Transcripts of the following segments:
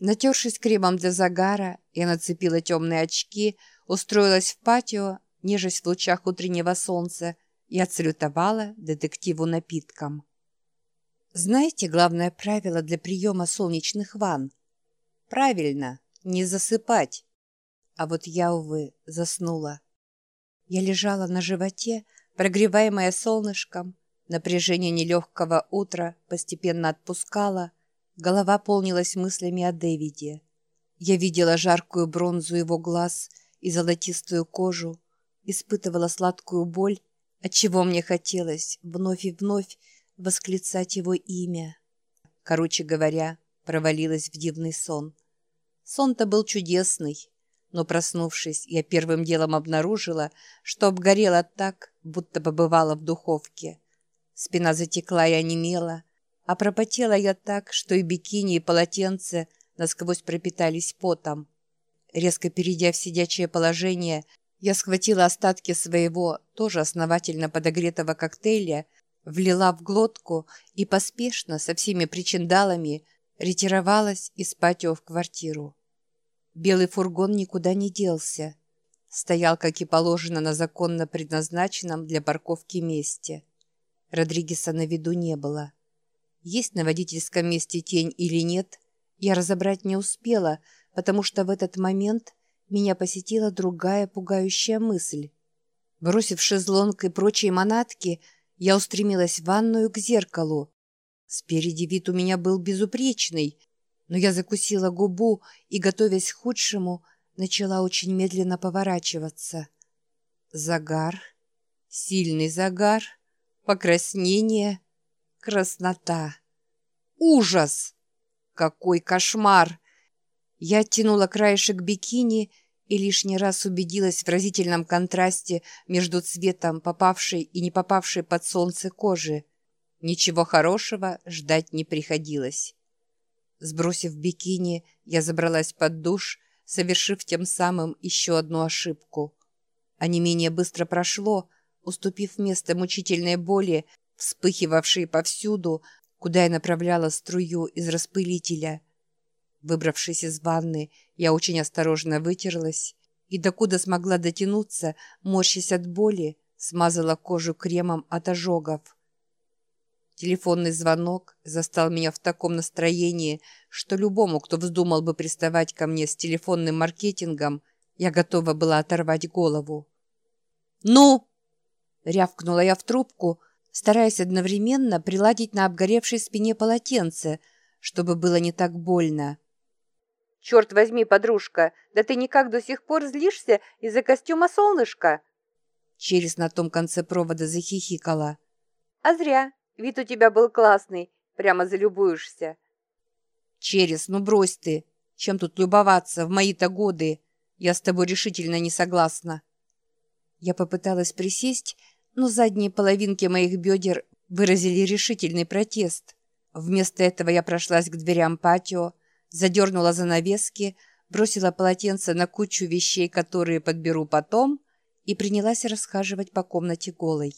Натершись кремом для загара, я нацепила темные очки, устроилась в патио, нежесть в лучах утреннего солнца, и отсалютовала детективу напитком. Знаете главное правило для приема солнечных ванн? Правильно, не засыпать. А вот я, увы, заснула. Я лежала на животе, прогреваемая солнышком, напряжение нелегкого утра постепенно отпускало, голова полнилась мыслями о Дэвиде. Я видела жаркую бронзу его глаз и золотистую кожу, испытывала сладкую боль, отчего мне хотелось вновь и вновь восклицать его имя. Короче говоря, провалилась в дивный сон. Сон-то был чудесный, но, проснувшись, я первым делом обнаружила, что обгорела так, будто побывала в духовке. Спина затекла и онемела, а пропотела я так, что и бикини, и полотенце насквозь пропитались потом. Резко перейдя в сидячее положение, я схватила остатки своего, тоже основательно подогретого коктейля, влила в глотку и поспешно, со всеми причиндалами, ретировалась из патио в квартиру. Белый фургон никуда не делся. Стоял, как и положено, на законно предназначенном для парковки месте. Родригеса на виду не было. Есть на водительском месте тень или нет, я разобрать не успела, потому что в этот момент меня посетила другая пугающая мысль. Бросив шезлонг и прочие манатки, я устремилась в ванную к зеркалу. Спереди вид у меня был безупречный — но я закусила губу и, готовясь к худшему, начала очень медленно поворачиваться. Загар, сильный загар, покраснение, краснота. Ужас! Какой кошмар! Я оттянула краешек бикини и лишний раз убедилась в разительном контрасте между цветом попавшей и не попавшей под солнце кожи. Ничего хорошего ждать не приходилось. Сбросив бикини, я забралась под душ, совершив тем самым еще одну ошибку. А не менее быстро прошло, уступив место мучительной боли, вспыхивавшей повсюду, куда я направляла струю из распылителя. Выбравшись из ванны, я очень осторожно вытерлась и, докуда смогла дотянуться, морщась от боли, смазала кожу кремом от ожогов. Телефонный звонок застал меня в таком настроении, что любому, кто вздумал бы приставать ко мне с телефонным маркетингом, я готова была оторвать голову. «Ну!» — рявкнула я в трубку, стараясь одновременно приладить на обгоревшей спине полотенце, чтобы было не так больно. «Черт возьми, подружка, да ты никак до сих пор злишься из-за костюма солнышка?» Через на том конце провода захихикала. «А зря. Вид у тебя был классный, прямо залюбуешься. Через, ну брось ты. Чем тут любоваться в мои-то годы? Я с тобой решительно не согласна. Я попыталась присесть, но задние половинки моих бедер выразили решительный протест. Вместо этого я прошлась к дверям патио, задернула занавески, бросила полотенце на кучу вещей, которые подберу потом, и принялась расхаживать по комнате голой.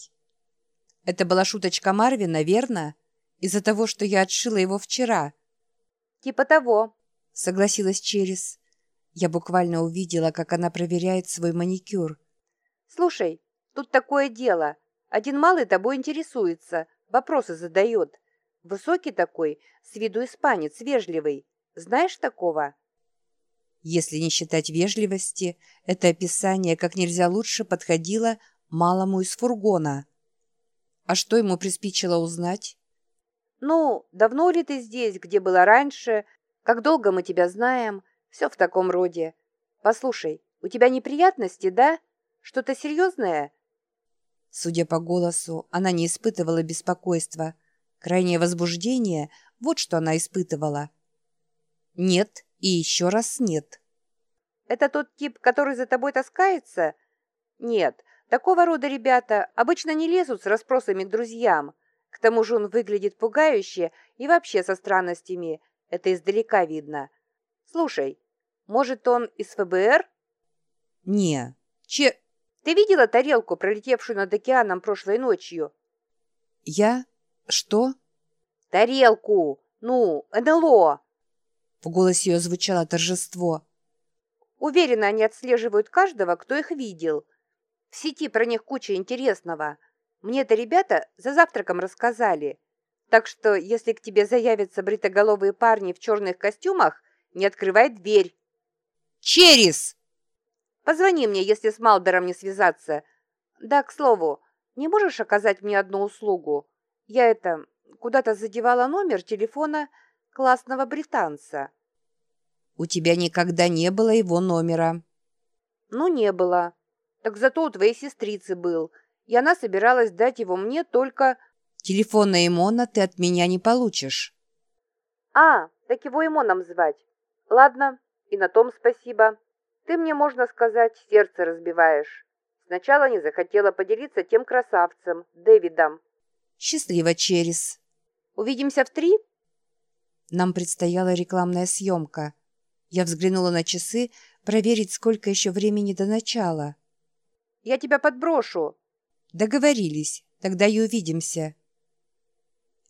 Это была шуточка Марвина, верно? Из-за того, что я отшила его вчера. Типа того, согласилась Черес. Я буквально увидела, как она проверяет свой маникюр. Слушай, тут такое дело. Один малый тобой интересуется, вопросы задает. Высокий такой, с виду испанец, вежливый. Знаешь такого? Если не считать вежливости, это описание как нельзя лучше подходило малому из фургона. А что ему приспичило узнать? «Ну, давно ли ты здесь, где была раньше? Как долго мы тебя знаем? Все в таком роде. Послушай, у тебя неприятности, да? Что-то серьезное?» Судя по голосу, она не испытывала беспокойства. Крайнее возбуждение — вот что она испытывала. «Нет» и еще раз «нет». «Это тот тип, который за тобой таскается?» «Нет, Такого рода ребята обычно не лезут с расспросами к друзьям. К тому же он выглядит пугающе и вообще со странностями. Это издалека видно. Слушай, может, он из ФБР? Не. Че... Ты видела тарелку, пролетевшую над океаном прошлой ночью? Я? Что? Тарелку. Ну, НЛО. В голосе ее звучало торжество. Уверена, они отслеживают каждого, кто их видел. В сети про них куча интересного. Мне это ребята за завтраком рассказали. Так что, если к тебе заявятся бритоголовые парни в черных костюмах, не открывай дверь. «Черес!» «Позвони мне, если с Малбером не связаться. Да, к слову, не можешь оказать мне одну услугу? Я это, куда-то задевала номер телефона классного британца». «У тебя никогда не было его номера». «Ну, не было. Так зато у твоей сестрицы был, и она собиралась дать его мне только...» «Телефона Имона ты от меня не получишь». «А, так его Имоном звать. Ладно, и на том спасибо. Ты мне, можно сказать, сердце разбиваешь. Сначала не захотела поделиться тем красавцем, Дэвидом. Счастливо, Черес. Увидимся в три? Нам предстояла рекламная съемка. Я взглянула на часы, проверить, сколько еще времени до начала. Я тебя подброшу. Договорились. Тогда и увидимся.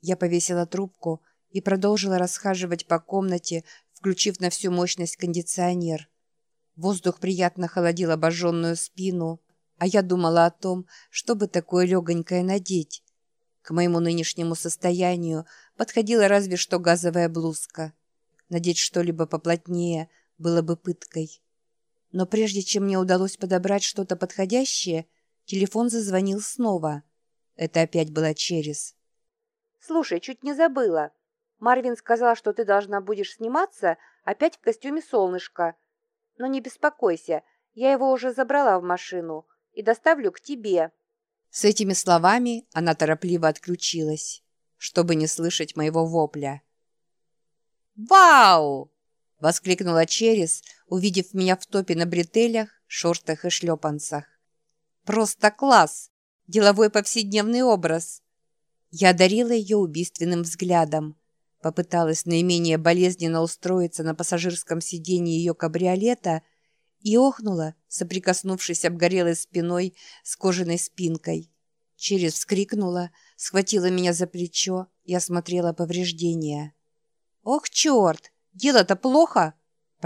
Я повесила трубку и продолжила расхаживать по комнате, включив на всю мощность кондиционер. Воздух приятно холодил обожженную спину, а я думала о том, чтобы такое легонькое надеть. К моему нынешнему состоянию подходила разве что газовая блузка. Надеть что-либо поплотнее было бы пыткой. Но прежде чем мне удалось подобрать что-то подходящее, телефон зазвонил снова. Это опять была Черес. «Слушай, чуть не забыла. Марвин сказал, что ты должна будешь сниматься опять в костюме солнышка. Но не беспокойся, я его уже забрала в машину и доставлю к тебе». С этими словами она торопливо отключилась, чтобы не слышать моего вопля. «Вау!» — воскликнула Черес, увидев меня в топе на бретелях, шортах и шлепанцах. «Просто класс! Деловой повседневный образ!» Я одарила ее убийственным взглядом. Попыталась наименее болезненно устроиться на пассажирском сиденье ее кабриолета и охнула, соприкоснувшись обгорелой спиной с кожаной спинкой. Через вскрикнула, схватила меня за плечо и осмотрела повреждения. «Ох, черт! Дело-то плохо!»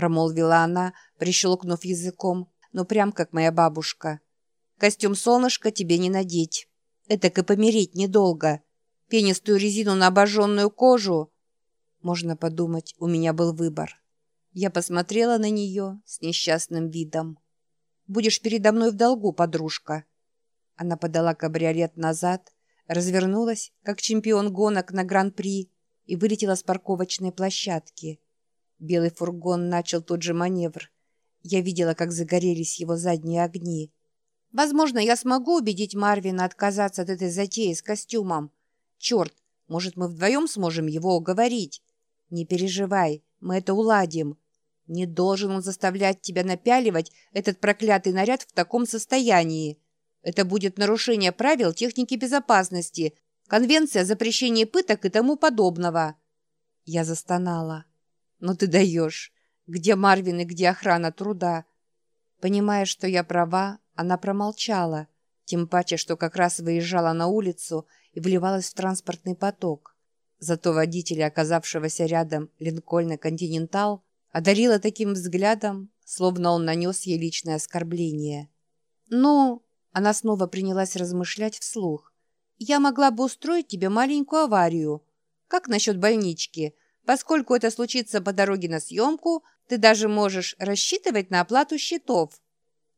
промолвила она, прищелкнув языком, но прям как моя бабушка. «Костюм солнышко тебе не надеть. Это и помереть недолго. Пенистую резину на обожженную кожу можно подумать, у меня был выбор. Я посмотрела на нее с несчастным видом. «Будешь передо мной в долгу, подружка». Она подала кабриолет назад, развернулась, как чемпион гонок на Гран-при, и вылетела с парковочной площадки. Белый фургон начал тот же маневр. Я видела, как загорелись его задние огни. Возможно, я смогу убедить Марвина отказаться от этой затеи с костюмом. Черт, может, мы вдвоем сможем его уговорить? «Не переживай, мы это уладим. Не должен он заставлять тебя напяливать этот проклятый наряд в таком состоянии. Это будет нарушение правил техники безопасности, конвенция о запрещении пыток и тому подобного». Я застонала. «Ну ты даешь. Где Марвин и где охрана труда?» Понимая, что я права, она промолчала, тем паче, что как раз выезжала на улицу и вливалась в транспортный поток. Зато водителя, оказавшегося рядом Линкольна Континентал, одарила таким взглядом, словно он нанес ей личное оскорбление. «Ну...» — она снова принялась размышлять вслух. «Я могла бы устроить тебе маленькую аварию. Как насчет больнички? Поскольку это случится по дороге на съемку, ты даже можешь рассчитывать на оплату счетов.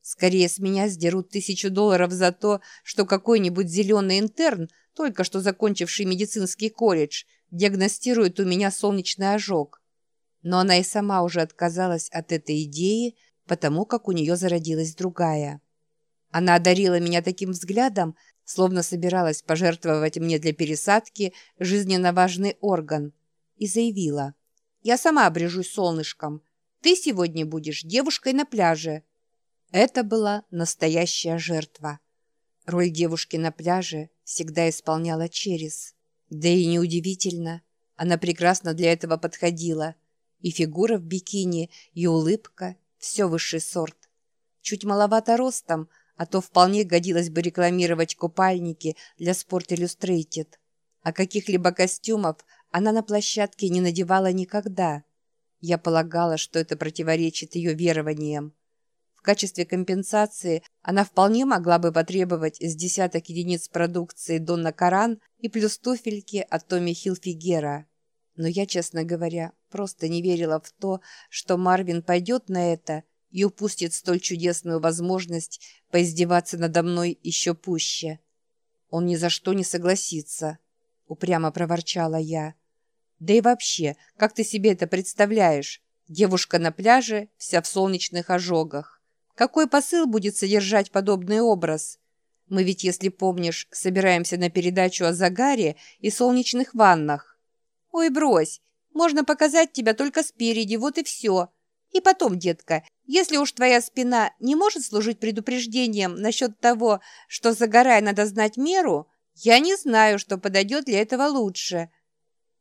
Скорее с меня сдерут тысячу долларов за то, что какой-нибудь зеленый интерн — только что закончивший медицинский колледж, диагностирует у меня солнечный ожог. Но она и сама уже отказалась от этой идеи, потому как у нее зародилась другая. Она одарила меня таким взглядом, словно собиралась пожертвовать мне для пересадки жизненно важный орган, и заявила, «Я сама обрежусь солнышком. Ты сегодня будешь девушкой на пляже». Это была настоящая жертва. Роль девушки на пляже всегда исполняла Черес. Да и неудивительно, она прекрасно для этого подходила. И фигура в бикини, и улыбка – все высший сорт. Чуть маловато ростом, а то вполне годилось бы рекламировать купальники для Sport Illustrated. А каких-либо костюмов она на площадке не надевала никогда. Я полагала, что это противоречит ее верованиям. В качестве компенсации она вполне могла бы потребовать с десяток единиц продукции Донна Каран и плюс туфельки от Томми Хилфигера. Но я, честно говоря, просто не верила в то, что Марвин пойдет на это и упустит столь чудесную возможность поиздеваться надо мной еще пуще. Он ни за что не согласится, упрямо проворчала я. Да и вообще, как ты себе это представляешь? Девушка на пляже, вся в солнечных ожогах. Какой посыл будет содержать подобный образ? Мы ведь, если помнишь, собираемся на передачу о загаре и солнечных ваннах. Ой, брось, можно показать тебя только спереди, вот и все. И потом, детка, если уж твоя спина не может служить предупреждением насчет того, что загорая надо знать меру, я не знаю, что подойдет для этого лучше.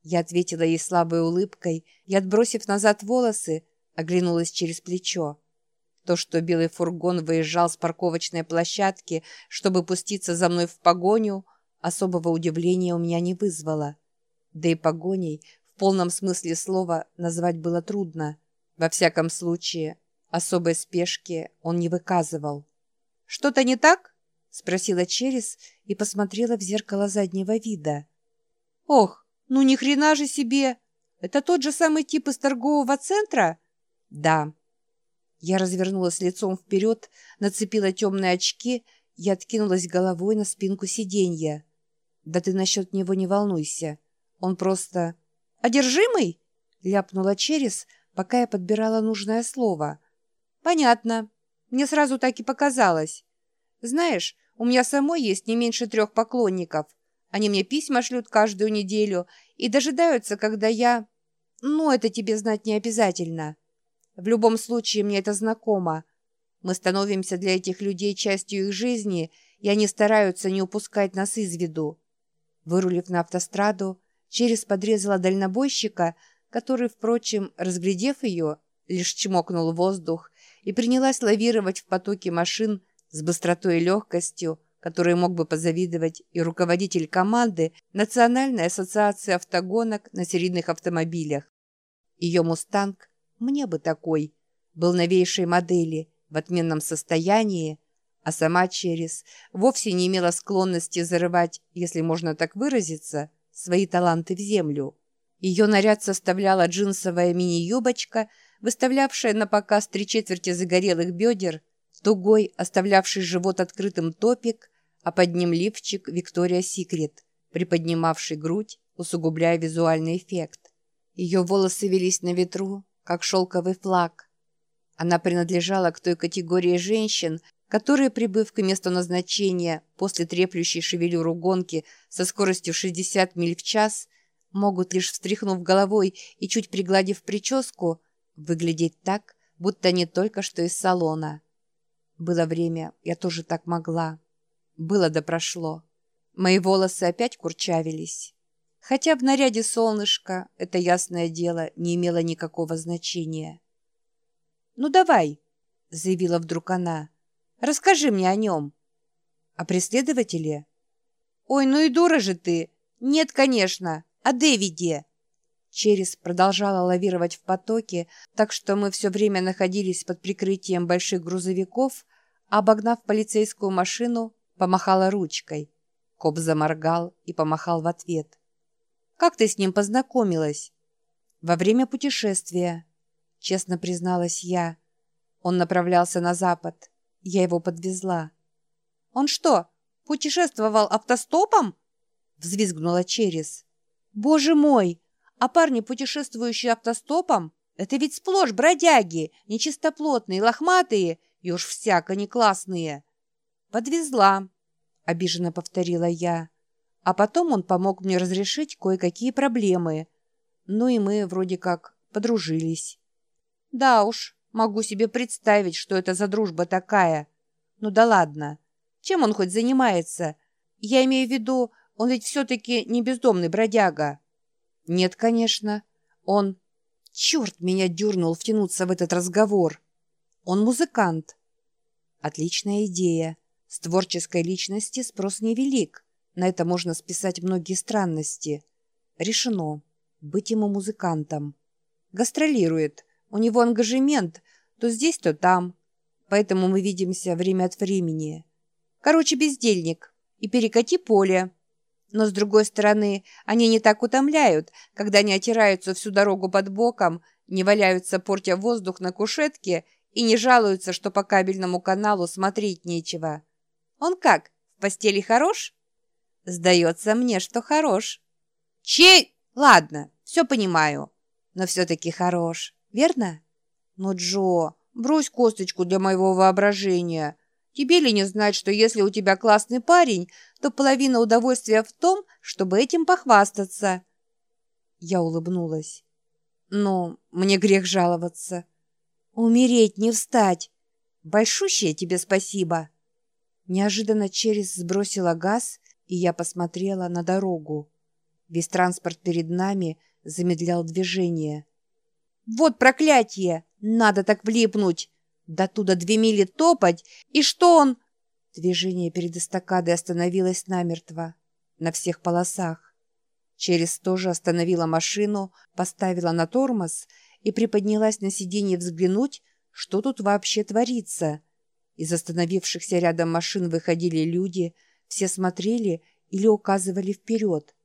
Я ответила ей слабой улыбкой и, отбросив назад волосы, оглянулась через плечо. То, что белый фургон выезжал с парковочной площадки, чтобы пуститься за мной в погоню, особого удивления у меня не вызвало. Да и погоней в полном смысле слова назвать было трудно. Во всяком случае, особой спешки он не выказывал. «Что-то не так?» — спросила Черес и посмотрела в зеркало заднего вида. «Ох, ну ни хрена же себе! Это тот же самый тип из торгового центра?» «Да», я развернулась лицом вперед, нацепила темные очки и откинулась головой на спинку сиденья. «Да ты насчет него не волнуйся. Он просто...» «Одержимый?» — ляпнула через, пока я подбирала нужное слово. «Понятно. Мне сразу так и показалось. Знаешь, у меня самой есть не меньше трех поклонников. Они мне письма шлют каждую неделю и дожидаются, когда я... Ну, это тебе знать не обязательно». В любом случае, мне это знакомо. Мы становимся для этих людей частью их жизни, и они стараются не упускать нас из виду. Вырулив на автостраду, через подрезала дальнобойщика, который, впрочем, разглядев ее, лишь чмокнул воздух и принялась лавировать в потоке машин с быстротой и легкостью, которой мог бы позавидовать и руководитель команды Национальной ассоциации автогонок на серийных автомобилях. Ее «Мустанг» Мне бы такой. Был новейшей модели, в отменном состоянии, а сама Черес вовсе не имела склонности зарывать, если можно так выразиться, свои таланты в землю. Ее наряд составляла джинсовая мини-юбочка, выставлявшая на показ три четверти загорелых бедер, тугой, оставлявший живот открытым топик, а под ним лифчик «Виктория Секрет», приподнимавший грудь, усугубляя визуальный эффект. Ее волосы велись на ветру, как шелковый флаг. Она принадлежала к той категории женщин, которые, прибыв к месту назначения после треплющей шевелюру гонки со скоростью 60 миль в час, могут, лишь встряхнув головой и чуть пригладив прическу, выглядеть так, будто не только что из салона. Было время, я тоже так могла. Было да прошло. Мои волосы опять курчавились. Хотя в наряде солнышко, это ясное дело, не имело никакого значения. «Ну давай», — заявила вдруг она, — «расскажи мне о нем». «О преследователе?» «Ой, ну и дура же ты! Нет, конечно, о Дэвиде!» Черес продолжала лавировать в потоке, так что мы все время находились под прикрытием больших грузовиков, а, обогнав полицейскую машину, помахала ручкой. Коп заморгал и помахал в ответ. Как ты с ним познакомилась?» «Во время путешествия», — честно призналась я. Он направлялся на запад. Я его подвезла. «Он что, путешествовал автостопом?» — взвизгнула Черес. «Боже мой! А парни, путешествующие автостопом, это ведь сплошь бродяги, нечистоплотные, лохматые и уж всяко не классные». «Подвезла», — обиженно повторила я. А потом он помог мне разрешить кое-какие проблемы. Ну и мы вроде как подружились. Да уж, могу себе представить, что это за дружба такая. Ну да ладно. Чем он хоть занимается? Я имею в виду, он ведь все-таки не бездомный бродяга. Нет, конечно. Он... Черт меня дернул втянуться в этот разговор. Он музыкант. Отличная идея. С творческой личности спрос невелик. На это можно списать многие странности. Решено. Быть ему музыкантом. Гастролирует. У него ангажемент то здесь, то там. Поэтому мы видимся время от времени. Короче, бездельник. И перекати поле. Но, с другой стороны, они не так утомляют, когда не отираются всю дорогу под боком, не валяются, портя воздух на кушетке и не жалуются, что по кабельному каналу смотреть нечего. Он как, в постели хорош? Сдается мне, что хорош. Чей? Ладно, все понимаю. Но все-таки хорош, верно? Ну, Джо, брось косточку для моего воображения. Тебе ли не знать, что если у тебя классный парень, то половина удовольствия в том, чтобы этим похвастаться?» Я улыбнулась. «Ну, мне грех жаловаться. Умереть, не встать. Большущее тебе спасибо». Неожиданно через сбросила газ, и я посмотрела на дорогу. Весь транспорт перед нами замедлял движение. «Вот проклятие! Надо так влипнуть! До туда две мили топать, и что он...» Движение перед эстакадой остановилось намертво, на всех полосах. Через тоже остановила машину, поставила на тормоз и приподнялась на сиденье взглянуть, что тут вообще творится. Из остановившихся рядом машин выходили люди, все смотрели или указывали вперед.